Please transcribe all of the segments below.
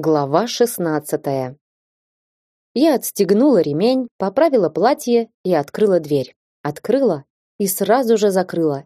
Глава 16. Я отстегнула ремень, поправила платье и открыла дверь. Открыла и сразу же закрыла.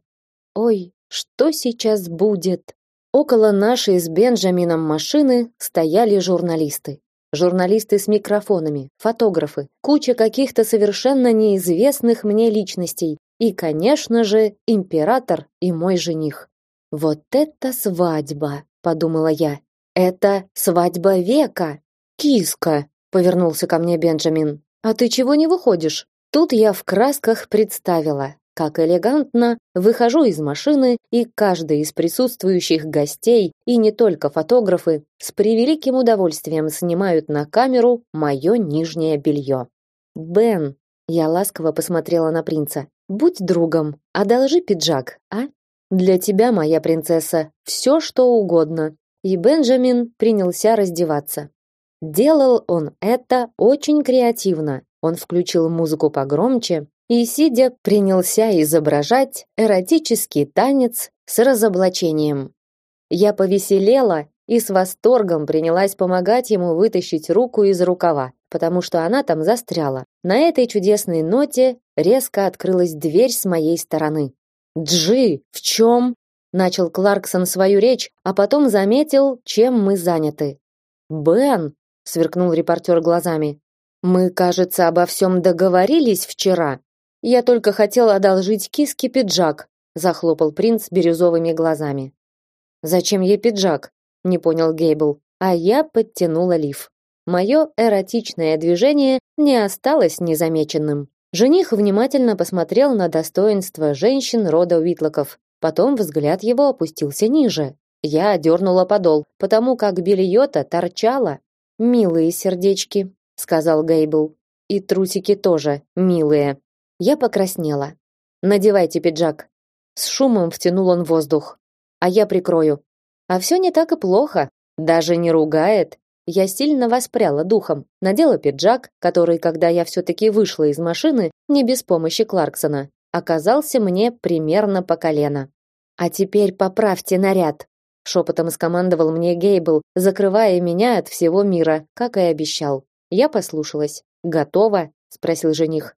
Ой, что сейчас будет? Около нашей с Бенджамином машины стояли журналисты. Журналисты с микрофонами, фотографы, куча каких-то совершенно неизвестных мне личностей и, конечно же, император и мой жених. Вот это свадьба, подумала я. Это свадьба века. Киска, повернулся ко мне Бенджамин. А ты чего не выходишь? Тут я в красках представила, как элегантно выхожу из машины, и каждый из присутствующих гостей, и не только фотографы, с превеликим удовольствием снимают на камеру мое нижнее белье. Бен, я ласково посмотрела на принца. Будь другом, одолжи пиджак, а? Для тебя, моя принцесса, все что угодно и Бенджамин принялся раздеваться. Делал он это очень креативно. Он включил музыку погромче и, сидя, принялся изображать эротический танец с разоблачением. Я повеселела и с восторгом принялась помогать ему вытащить руку из рукава, потому что она там застряла. На этой чудесной ноте резко открылась дверь с моей стороны. «Джи, в чем?» Начал Кларксон свою речь, а потом заметил, чем мы заняты. Бен, сверкнул репортер глазами. Мы, кажется, обо всем договорились вчера. Я только хотел одолжить киске пиджак, захлопал принц бирюзовыми глазами. Зачем ей пиджак? не понял Гейбл, а я подтянула лиф. Мое эротичное движение не осталось незамеченным. Жених внимательно посмотрел на достоинства женщин рода Уитлоков, Потом взгляд его опустился ниже. Я одернула подол, потому как белье-то торчало. «Милые сердечки», — сказал Гейбл. «И трусики тоже милые». Я покраснела. «Надевайте пиджак». С шумом втянул он воздух. «А я прикрою». А все не так и плохо. Даже не ругает. Я сильно воспряла духом, надела пиджак, который, когда я все-таки вышла из машины, не без помощи Кларксона, оказался мне примерно по колено. А теперь поправьте наряд, шепотом скомандовал мне Гейбл, закрывая меня от всего мира, как и обещал. Я послушалась. Готова? спросил жених.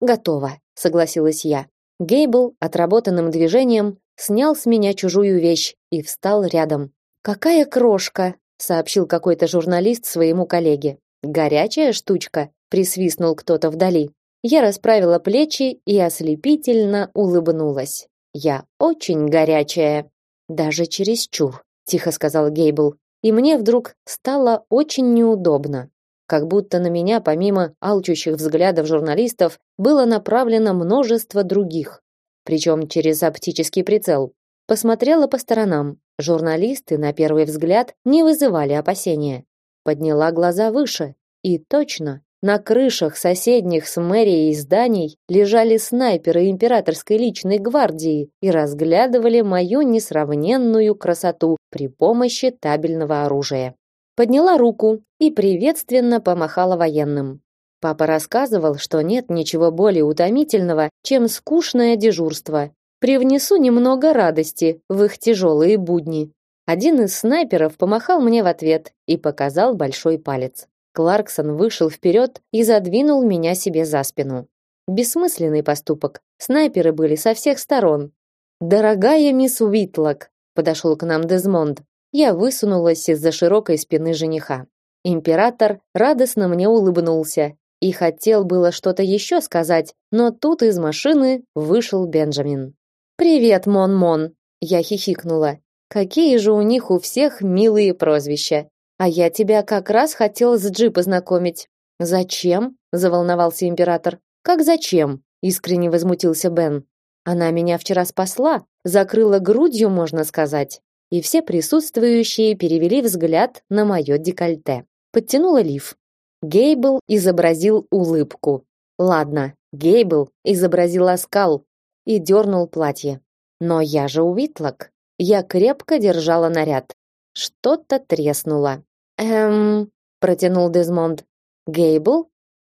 Готова, согласилась я. Гейбл отработанным движением снял с меня чужую вещь и встал рядом. Какая крошка, сообщил какой-то журналист своему коллеге. Горячая штучка, присвистнул кто-то вдали. Я расправила плечи и ослепительно улыбнулась. Я очень горячая, даже чересчур, тихо сказал Гейбл. И мне вдруг стало очень неудобно, как будто на меня помимо алчущих взглядов журналистов было направлено множество других, причем через оптический прицел. Посмотрела по сторонам. Журналисты на первый взгляд не вызывали опасения. Подняла глаза выше, и точно, на крышах соседних с мэрией зданий лежали снайперы императорской личной гвардии и разглядывали мою несравненную красоту при помощи табельного оружия. Подняла руку и приветственно помахала военным. Папа рассказывал, что нет ничего более утомительного, чем скучное дежурство. Привнесу немного радости в их тяжелые будни. Один из снайперов помахал мне в ответ и показал большой палец. Кларксон вышел вперед и задвинул меня себе за спину. Бессмысленный поступок. Снайперы были со всех сторон. Дорогая мисс Уитлок, подошел к нам Дезмонд. Я высунулась из-за широкой спины жениха. Император радостно мне улыбнулся и хотел было что-то еще сказать, но тут из машины вышел Бенджамин. Привет, Мон-Мон, я хихикнула. Какие же у них у всех милые прозвища. А я тебя как раз хотел с Джи познакомить. Зачем? заволновался император. Как зачем? искренне возмутился Бен. Она меня вчера спасла, закрыла грудью, можно сказать. И все присутствующие перевели взгляд на мое декольте. Подтянула лиф. Гейбл изобразил улыбку. Ладно, Гейбл изобразил оскал и дернул платье. Но я же Уитлок. Я крепко держала наряд. Что-то треснуло. Эм, протянул Дезмонд. Гейбл?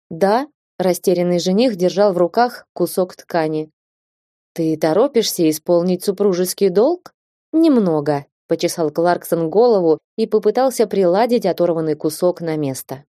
Да, растерянный жених держал в руках кусок ткани. Ты торопишься исполнить супружеский долг? Немного, почесал Кларксон голову и попытался приладить оторванный кусок на место.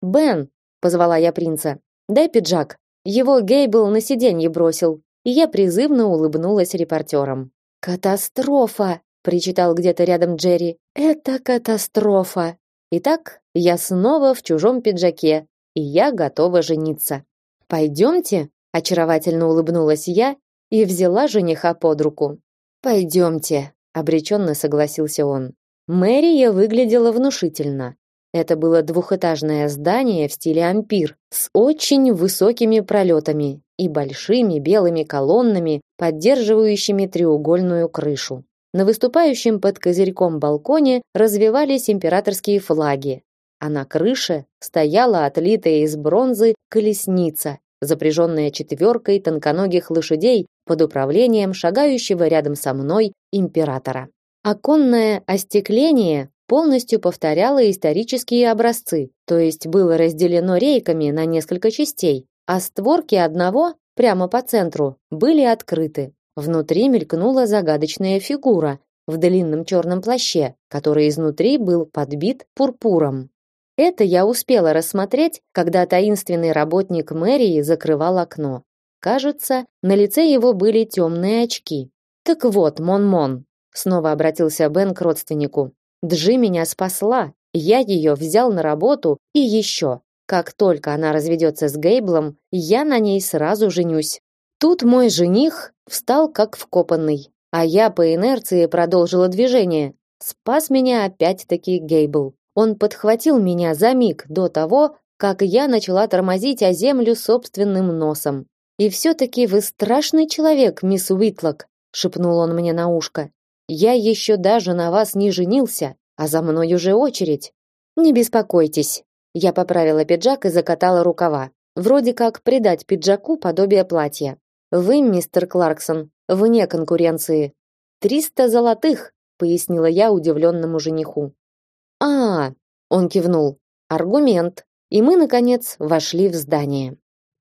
Бен, позвала я принца. Дай пиджак. Его Гейбл на сиденье бросил. И я призывно улыбнулась репортерам. Катастрофа, причитал где-то рядом Джерри. Это катастрофа. Итак, я снова в чужом пиджаке, и я готова жениться. Пойдемте, очаровательно улыбнулась я и взяла жениха под руку. Пойдемте, обреченно согласился он. Мэрия выглядела внушительно. Это было двухэтажное здание в стиле ампир с очень высокими пролетами и большими белыми колоннами, поддерживающими треугольную крышу. На выступающем под козырьком балконе развивались императорские флаги, а на крыше стояла отлитая из бронзы колесница, запряженная четверкой тонконогих лошадей под управлением шагающего рядом со мной императора. Оконное остекление полностью повторяло исторические образцы, то есть было разделено рейками на несколько частей, а створки одного, прямо по центру, были открыты. Внутри мелькнула загадочная фигура в длинном черном плаще, который изнутри был подбит пурпуром. Это я успела рассмотреть, когда таинственный работник мэрии закрывал окно. Кажется, на лице его были темные очки. Так вот, Мон-Мон, снова обратился Бен к родственнику. Джи меня спасла. Я ее взял на работу и еще. Как только она разведется с Гейблом, я на ней сразу женюсь. Тут мой жених встал как вкопанный, а я по инерции продолжила движение. Спас меня опять-таки Гейбл. Он подхватил меня за миг до того, как я начала тормозить о землю собственным носом. И все-таки вы страшный человек, мисс Уитлок, шепнул он мне на ушко. Я еще даже на вас не женился, а за мной уже очередь. Не беспокойтесь. Я поправила пиджак и закатала рукава. Вроде как придать пиджаку подобие платья. Вы, мистер Кларксон, вне конкуренции. Триста золотых, пояснила я удивленному жениху. А, он кивнул. Аргумент. И мы наконец вошли в здание.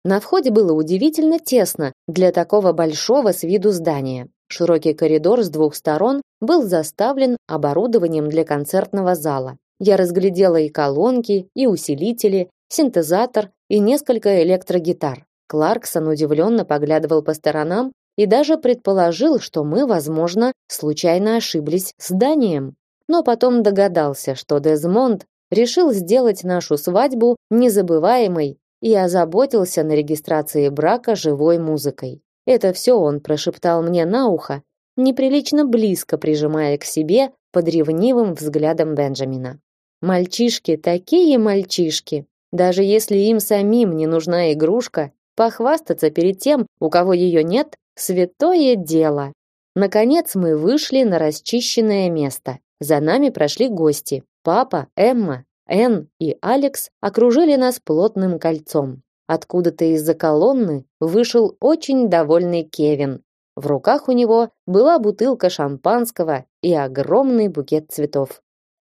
На входе было удивительно тесно для такого большого с виду здания. Широкий коридор с двух сторон был заставлен оборудованием для концертного зала. Я разглядела и колонки, и усилители, синтезатор и несколько электрогитар. Кларксон удивленно поглядывал по сторонам и даже предположил, что мы, возможно, случайно ошиблись зданием но потом догадался, что Дезмонд решил сделать нашу свадьбу незабываемой и озаботился на регистрации брака живой музыкой. Это все он прошептал мне на ухо, неприлично близко прижимая к себе под ревнивым взглядом Бенджамина. Мальчишки такие мальчишки. Даже если им самим не нужна игрушка, похвастаться перед тем, у кого ее нет, святое дело. Наконец мы вышли на расчищенное место. За нами прошли гости. Папа, Эмма, Энн и Алекс окружили нас плотным кольцом. Откуда-то из-за колонны вышел очень довольный Кевин. В руках у него была бутылка шампанского и огромный букет цветов.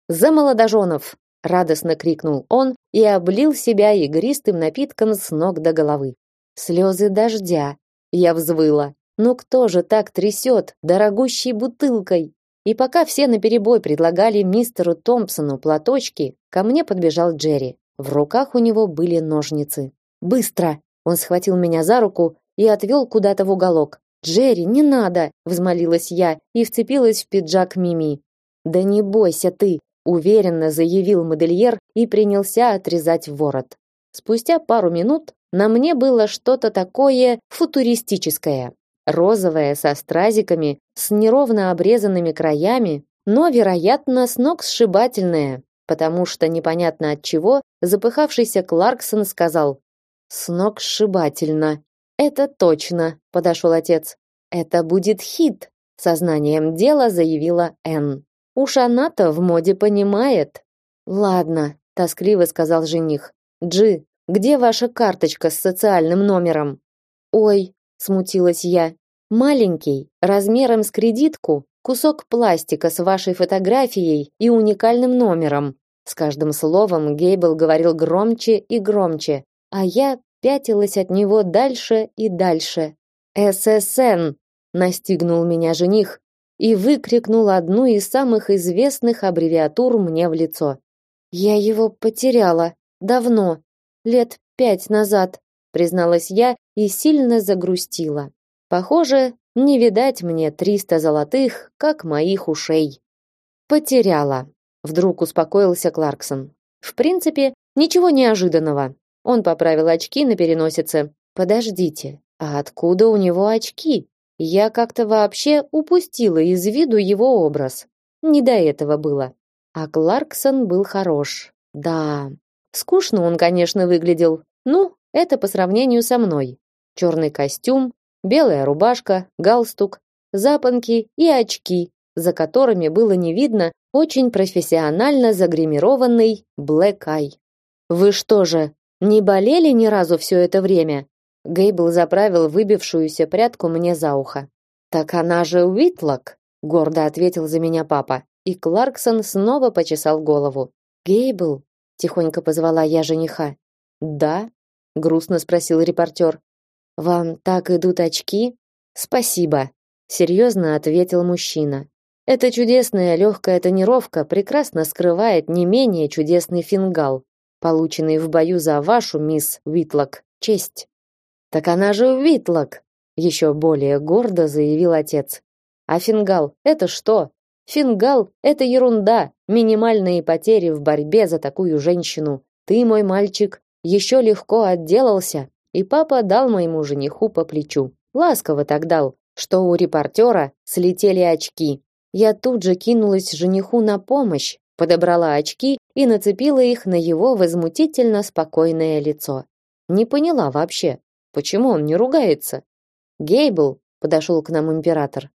«За молодоженов!» — радостно крикнул он и облил себя игристым напитком с ног до головы. Слезы дождя. Я взвыла. Ну кто же так трясет дорогущей бутылкой? И пока все наперебой предлагали мистеру Томпсону платочки, ко мне подбежал Джерри. В руках у него были ножницы. «Быстро!» Он схватил меня за руку и отвел куда-то в уголок. «Джерри, не надо!» — взмолилась я и вцепилась в пиджак Мими. «Да не бойся ты!» — уверенно заявил модельер и принялся отрезать ворот. Спустя пару минут на мне было что-то такое футуристическое розовая со стразиками, с неровно обрезанными краями, но, вероятно, с ног сшибательная, потому что непонятно от чего запыхавшийся Кларксон сказал «С ног сшибательно». «Это точно», — подошел отец. «Это будет хит», — сознанием дела заявила Энн. «Уж она-то в моде понимает». «Ладно», — тоскливо сказал жених. «Джи, где ваша карточка с социальным номером?» «Ой, смутилась я. Маленький, размером с кредитку, кусок пластика с вашей фотографией и уникальным номером. С каждым словом Гейбл говорил громче и громче, а я пятилась от него дальше и дальше. ССН настигнул меня жених, и выкрикнул одну из самых известных аббревиатур мне в лицо. Я его потеряла давно, лет пять назад, призналась я и сильно загрустила. Похоже, не видать мне триста золотых, как моих ушей. Потеряла. Вдруг успокоился Кларксон. В принципе, ничего неожиданного. Он поправил очки на переносице. Подождите, а откуда у него очки? Я как-то вообще упустила из виду его образ. Не до этого было. А Кларксон был хорош. Да. Скучно он, конечно, выглядел. Ну, это по сравнению со мной. Черный костюм, белая рубашка, галстук, запонки и очки, за которыми было не видно очень профессионально загримированный Black Eye. Вы что же, не болели ни разу все это время? Гейбл заправил выбившуюся прядку мне за ухо. Так она же Уитлок, гордо ответил за меня папа, и Кларксон снова почесал голову. Гейбл, тихонько позвала я жениха. Да, грустно спросил репортер. Вам так идут очки? Спасибо, серьезно ответил мужчина. Эта чудесная легкая тонировка прекрасно скрывает не менее чудесный фингал, полученный в бою за вашу мисс Уитлок честь. Так она же Уитлок, еще более гордо заявил отец. А фингал это что? Фингал это ерунда, минимальные потери в борьбе за такую женщину. Ты, мой мальчик, еще легко отделался и папа дал моему жениху по плечу. Ласково так дал, что у репортера слетели очки. Я тут же кинулась жениху на помощь, подобрала очки и нацепила их на его возмутительно спокойное лицо. Не поняла вообще, почему он не ругается. Гейбл, подошел к нам император.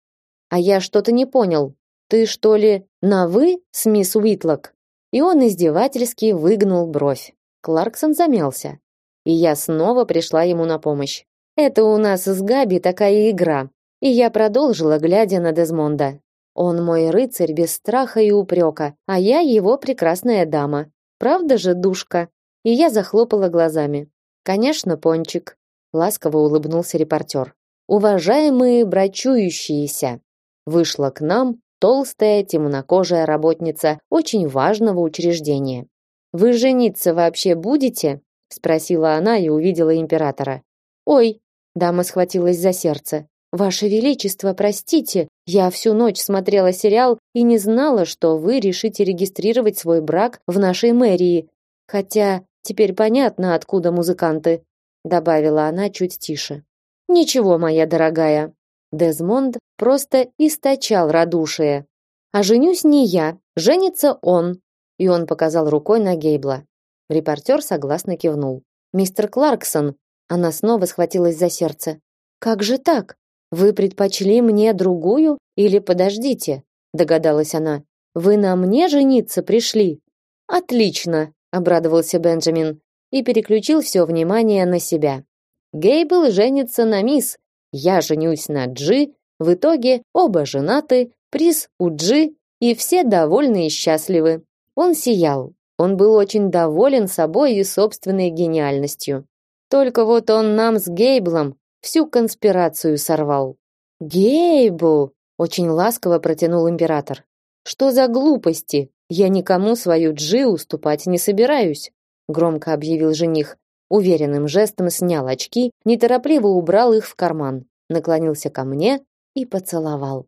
А я что-то не понял. Ты что ли на вы с мисс Уитлок? И он издевательски выгнул бровь. Кларксон замялся и я снова пришла ему на помощь. Это у нас с Габи такая игра. И я продолжила, глядя на Дезмонда. Он мой рыцарь без страха и упрека, а я его прекрасная дама. Правда же, душка? И я захлопала глазами. Конечно, пончик, ласково улыбнулся репортер. Уважаемые брачующиеся, вышла к нам толстая темнокожая работница очень важного учреждения. Вы жениться вообще будете? спросила она и увидела императора. Ой, дама схватилась за сердце. Ваше величество, простите, я всю ночь смотрела сериал и не знала, что вы решите регистрировать свой брак в нашей мэрии. Хотя теперь понятно, откуда музыканты, добавила она чуть тише. Ничего, моя дорогая. Дезмонд просто источал радушие. А женюсь не я, женится он. И он показал рукой на Гейбла. Репортер согласно кивнул. Мистер Кларксон, она снова схватилась за сердце. Как же так? Вы предпочли мне другую или подождите? Догадалась она. Вы на мне жениться пришли? Отлично, обрадовался Бенджамин и переключил все внимание на себя. Гейбл женится на мисс, я женюсь на Джи, в итоге оба женаты, приз у Джи, и все довольны и счастливы. Он сиял, он был очень доволен собой и собственной гениальностью. Только вот он нам с Гейблом всю конспирацию сорвал. Гейбл, очень ласково протянул император. Что за глупости? Я никому свою Джи уступать не собираюсь, громко объявил жених. Уверенным жестом снял очки, неторопливо убрал их в карман, наклонился ко мне и поцеловал.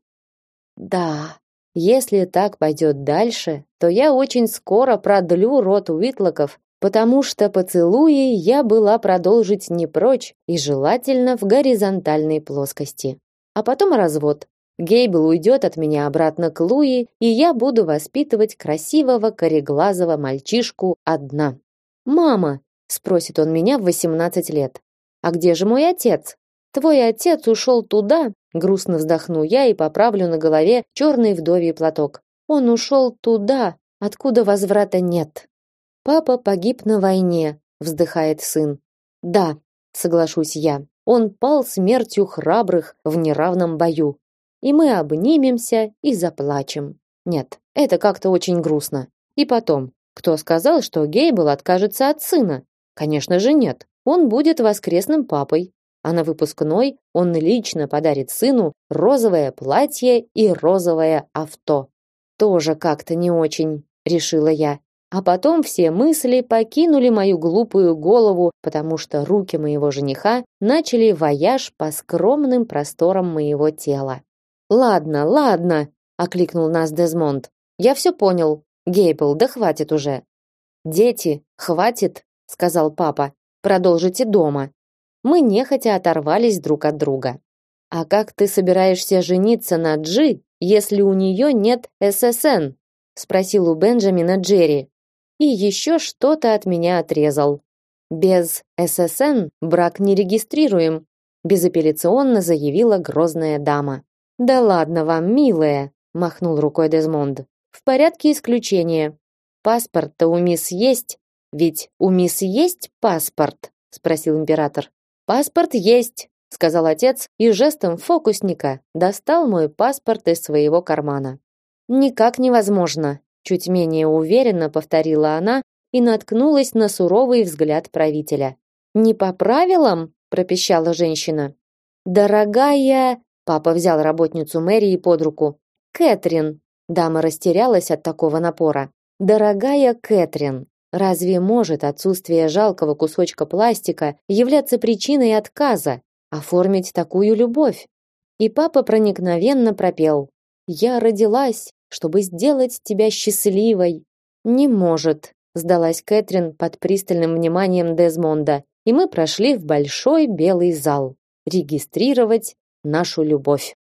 Да, если так пойдет дальше, то я очень скоро продлю род Уитлоков, потому что поцелуи я была продолжить не прочь и желательно в горизонтальной плоскости. А потом развод. Гейбл уйдет от меня обратно к Луи, и я буду воспитывать красивого кореглазого мальчишку одна. «Мама», — спросит он меня в 18 лет, «а где же мой отец?» «Твой отец ушел туда, Грустно вздохну я и поправлю на голове черный вдовий платок. Он ушел туда, откуда возврата нет. Папа погиб на войне, вздыхает сын. Да, соглашусь я. Он пал смертью храбрых в неравном бою. И мы обнимемся и заплачем. Нет, это как-то очень грустно. И потом, кто сказал, что Гейбл откажется от сына? Конечно же нет. Он будет воскресным папой. а на выпускной он лично подарит сыну розовое платье и розовое авто. Тоже как-то не очень, решила я. А потом все мысли покинули мою глупую голову, потому что руки моего жениха начали вояж по скромным просторам моего тела. Ладно, ладно, окликнул нас Дезмонд. Я все понял. Гейбл, да хватит уже. Дети, хватит, сказал папа. Продолжите дома. Мы нехотя оторвались друг от друга. А как ты собираешься жениться на Джи, если у нее нет ССН? спросил у Бенджамина Джерри. И еще что-то от меня отрезал. Без ССН брак не регистрируем, безапелляционно заявила грозная дама. Да ладно вам, милая, махнул рукой Дезмонд. В порядке исключения. Паспорт-то у мисс есть, ведь у мисс есть паспорт, спросил император. Паспорт есть, сказал отец и жестом фокусника достал мой паспорт из своего кармана. Никак невозможно, чуть менее уверенно повторила она и наткнулась на суровый взгляд правителя. Не по правилам, пропищала женщина. Дорогая, папа взял работницу мэрии под руку. Кэтрин. Дама растерялась от такого напора. Дорогая Кэтрин, разве может отсутствие жалкого кусочка пластика являться причиной отказа оформить такую любовь? И папа проникновенно пропел: "Я родилась, чтобы сделать тебя счастливой". Не может, сдалась Кэтрин под пристальным вниманием Дезмонда, и мы прошли в большой белый зал регистрировать нашу любовь.